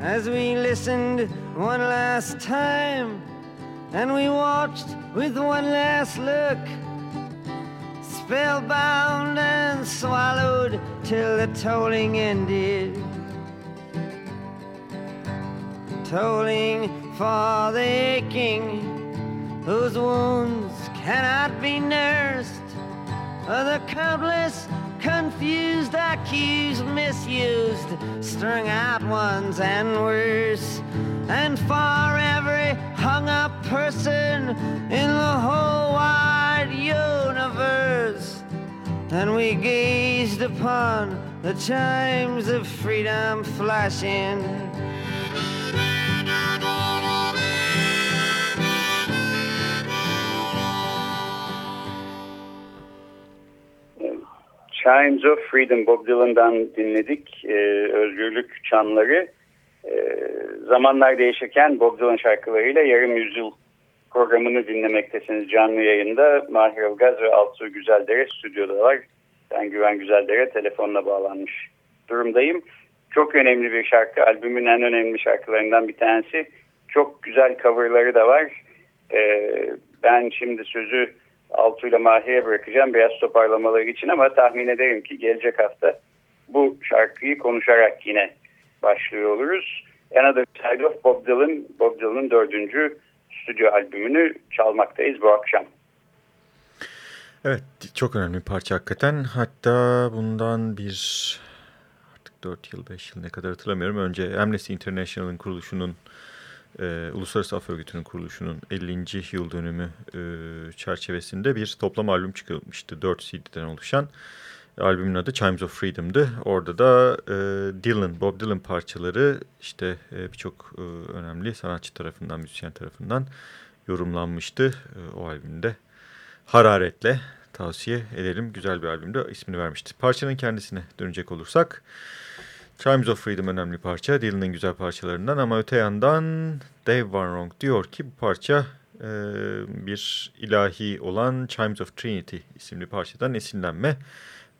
As we listened one last time and we watched with one last look, spellbound and swallowed till the tolling ended tolling for the aching whose wounds cannot be nursed. For the countless confused, accused, misused, strung out ones and worse. And for every hung up person in the whole wide universe. And we gazed upon the chimes of freedom flashing. Chimes of Freedom Bob Dylan'dan dinledik. Ee, özgürlük çanları. Ee, zamanlar değişirken Bob Dylan şarkılarıyla yarım yüzyıl programını dinlemektesiniz canlı yayında. Mahir Ilgaz ve Altuğ Güzeldere stüdyodalar. Ben Güven Güzeldere telefonla bağlanmış durumdayım. Çok önemli bir şarkı. Albümün en önemli şarkılarından bir tanesi. Çok güzel coverları da var. Ee, ben şimdi sözü Altu ile Mahir'e bırakacağım biraz toparlamaları için ama tahmin ederim ki gelecek hafta bu şarkıyı konuşarak yine başlıyor oluruz. Another Side of Bob Dylan, Bob Dylan'ın dördüncü stüdyo albümünü çalmaktayız bu akşam. Evet çok önemli bir parça hakikaten. Hatta bundan bir artık 4 yıl 5 yıl ne kadar hatırlamıyorum. Önce Amnesty International'ın kuruluşunun e, Uluslararası Af Örgütü'nün kuruluşunun 50. yıl dönümü e, çerçevesinde bir toplam albüm çıkılmıştı. 4 CD'den oluşan. Albümün adı Chimes of Freedom'dı. Orada da e, Dylan, Bob Dylan parçaları işte e, birçok e, önemli sanatçı tarafından, müzisyen tarafından yorumlanmıştı. E, o albümde hararetle tavsiye edelim. Güzel bir albümde ismini vermişti. Parçanın kendisine dönecek olursak... Chimes of Freedom önemli parça. Dylan'ın güzel parçalarından ama öte yandan Dave Van Ronk diyor ki bu parça e, bir ilahi olan Chimes of Trinity isimli parçadan esinlenme.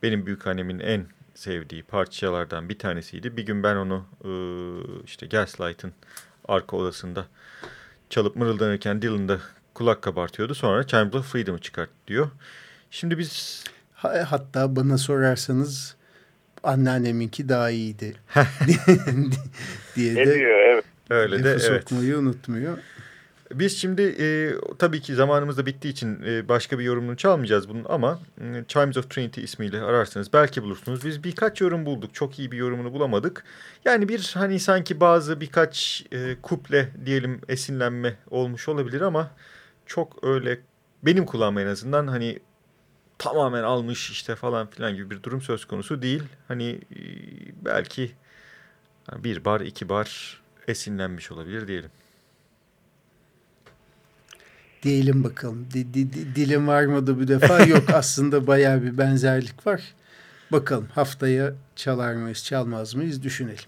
Benim büyük annemin en sevdiği parçalardan bir tanesiydi. Bir gün ben onu e, işte Gaslight'ın arka odasında çalıp mırıldanırken Dylan da kulak kabartıyordu. Sonra Chimes of Freedom'ı çıkart diyor. Şimdi biz... Hatta bana sorarsanız anneanneminki daha iyiydi diye de evet. Öyle de evet. sokmayı unutmuyor. Biz şimdi e, tabii ki zamanımız da bittiği için e, başka bir yorumunu çalmayacağız bunun ama e, Chimes of Trinity ismiyle ararsanız belki bulursunuz. Biz birkaç yorum bulduk. Çok iyi bir yorumunu bulamadık. Yani bir hani sanki bazı birkaç e, kuple diyelim esinlenme olmuş olabilir ama çok öyle benim kulağıma en azından hani tamamen almış işte falan filan gibi bir durum söz konusu değil. Hani e, belki bir bar iki bar esinlenmiş olabilir diyelim. Diyelim bakalım. Di, di, di, dilim varmadı bu defa. Yok aslında baya bir benzerlik var. Bakalım haftaya çalar mıyız çalmaz mıyız düşünelim.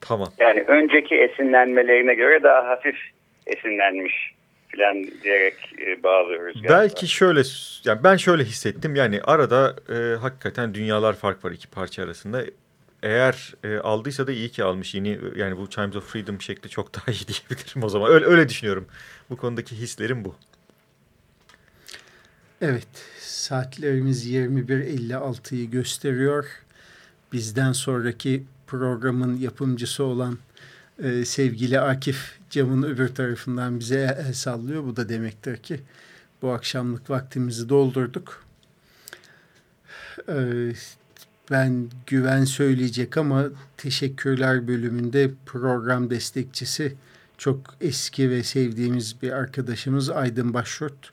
Tamam. Yani önceki esinlenmelerine göre daha hafif esinlenmiş falan diyerek e, bağlıyoruz. Galiba. Belki şöyle yani ben şöyle hissettim yani arada e, hakikaten dünyalar fark var iki parça arasında. Eğer e, aldıysa da iyi ki almış yeni yani bu Chimes of Freedom şekli çok daha iyi diyebilirim o zaman. Öyle, öyle düşünüyorum. Bu konudaki hislerim bu. Evet saatlerimiz 21.56'yı gösteriyor. Bizden sonraki programın yapımcısı olan e, sevgili Akif camın öbür tarafından bize el sallıyor. Bu da demektir ki bu akşamlık vaktimizi doldurduk. E, ben güven söyleyecek ama teşekkürler bölümünde program destekçisi çok eski ve sevdiğimiz bir arkadaşımız Aydın Başurt.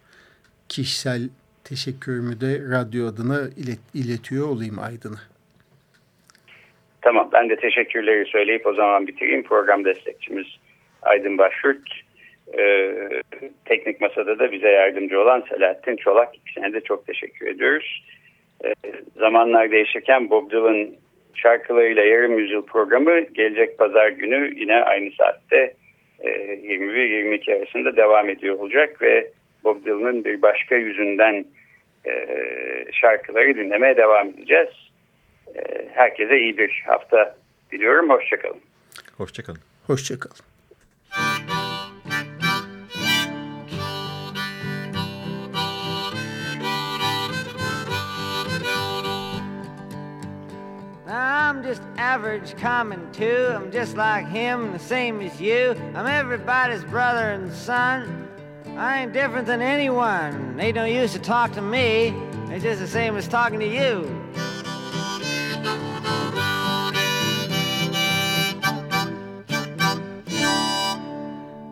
Kişisel teşekkürümü de radyo adına ilet, iletiyor olayım Aydın'a. Tamam ben de teşekkürleri söyleyip o zaman bitireyim. Program destekçimiz Aydın Başurt. Ee, teknik masada da bize yardımcı olan Selahattin Çolak. İkisine de çok teşekkür ediyoruz. Ee, zamanlar değişirken Bob Dylan şarkılarıyla yarım yüzyıl programı gelecek pazar günü yine aynı saatte e, 21-22 arasında devam ediyor olacak ve Bob Dylan'ın bir başka yüzünden e, şarkıları dinlemeye devam edeceğiz. Herkese iyi bir hafta diliyorum. Hoşçakalın. Hoşçakalın. Hoşçakalın. I'm just average, common too. I'm just like him, the same as you. I'm everybody's brother and son. I ain't different than anyone. Ain't no use to talk to me. It's just the same as talking to you.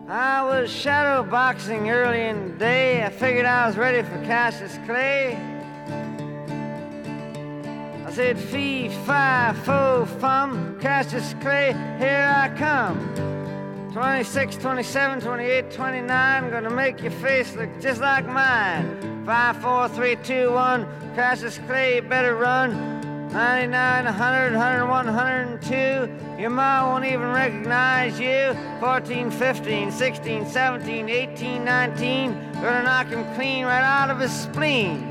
I was shadow boxing early in the day. I figured I was ready for Cassius Clay. I said, fee, fi, fo, fum, Cassius Clay, here I come. 26, 27, 28, 29, gonna make your face look just like mine. 5, 4, 3, 2, 1, Cassius Clay, better run. 99, 100, 101, 102. Your ma won't even recognize you. 14, 15, 16, 17, 18, 19. Gonna knock him clean right out of his spleen.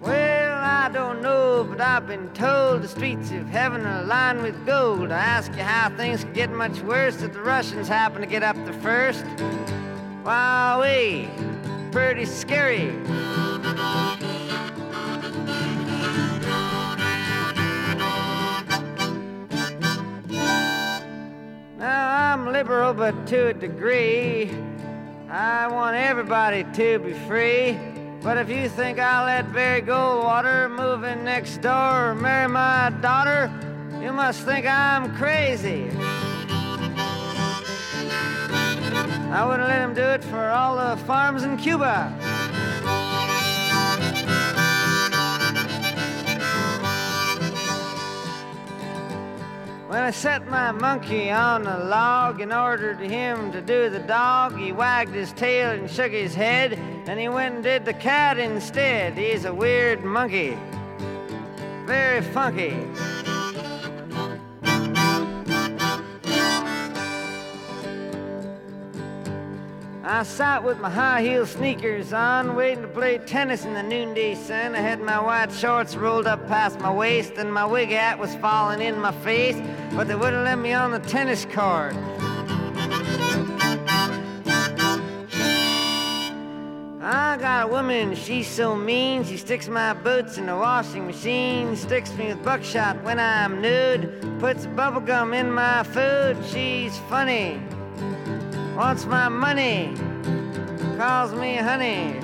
Well, I don't know, but I've been told the streets of heaven are lined with gold. I ask you how things could get much worse if the Russians happen to get up there first. Wowee, pretty scary. Now, I'm liberal, but to a degree. I want everybody to be free. But if you think I'll let Barry Goldwater move in next door or marry my daughter, you must think I'm crazy. I wouldn't let him do it for all the farms in Cuba. When I set my monkey on a log and ordered him to do the dog, he wagged his tail and shook his head, and he went and did the cat instead. He's a weird monkey, very funky. I sat with my high heel sneakers on, waiting to play tennis in the noonday sun. I had my white shorts rolled up past my waist, and my wig hat was falling in my face, but they wouldn't let me on the tennis court. I got a woman, she's so mean. She sticks my boots in the washing machine, sticks me with buckshot when I'm nude, puts bubblegum in my food. She's funny, wants my money, calls me honey.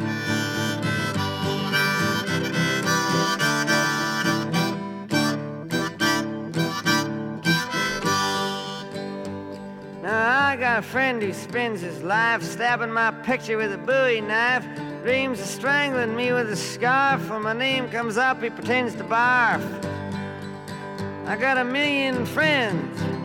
Now I got a friend who spends his life stabbing my picture with a bowie knife, dreams of strangling me with a scarf. When my name comes up, he pretends to barf. I got a million friends.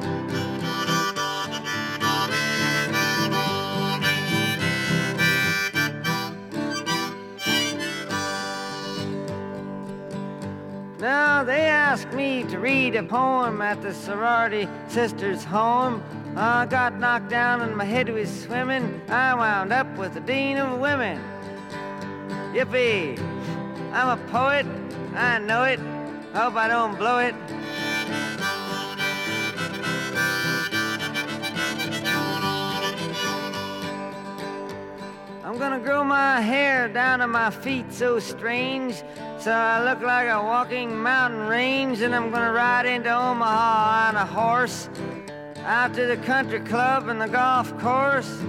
Now they asked me to read a poem at the sorority sister's home. I got knocked down and my head was swimming. I wound up with the dean of women. Yippee! I'm a poet. I know it. Hope I don't blow it. I'm gonna grow my hair down to my feet so strange, so I look like a walking mountain range, and I'm gonna ride into Omaha on a horse, out to the country club and the golf course,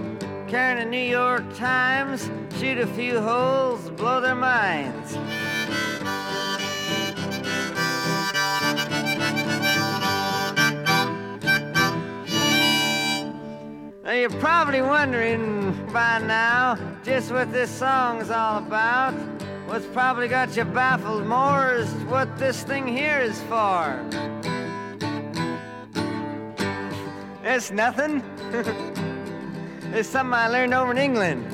carrying a New York Times, shoot a few holes, blow their minds. Now you're probably wondering by now just what this song's all about. What's probably got you baffled more is what this thing here is for. It's nothing. it's something I learned over in England.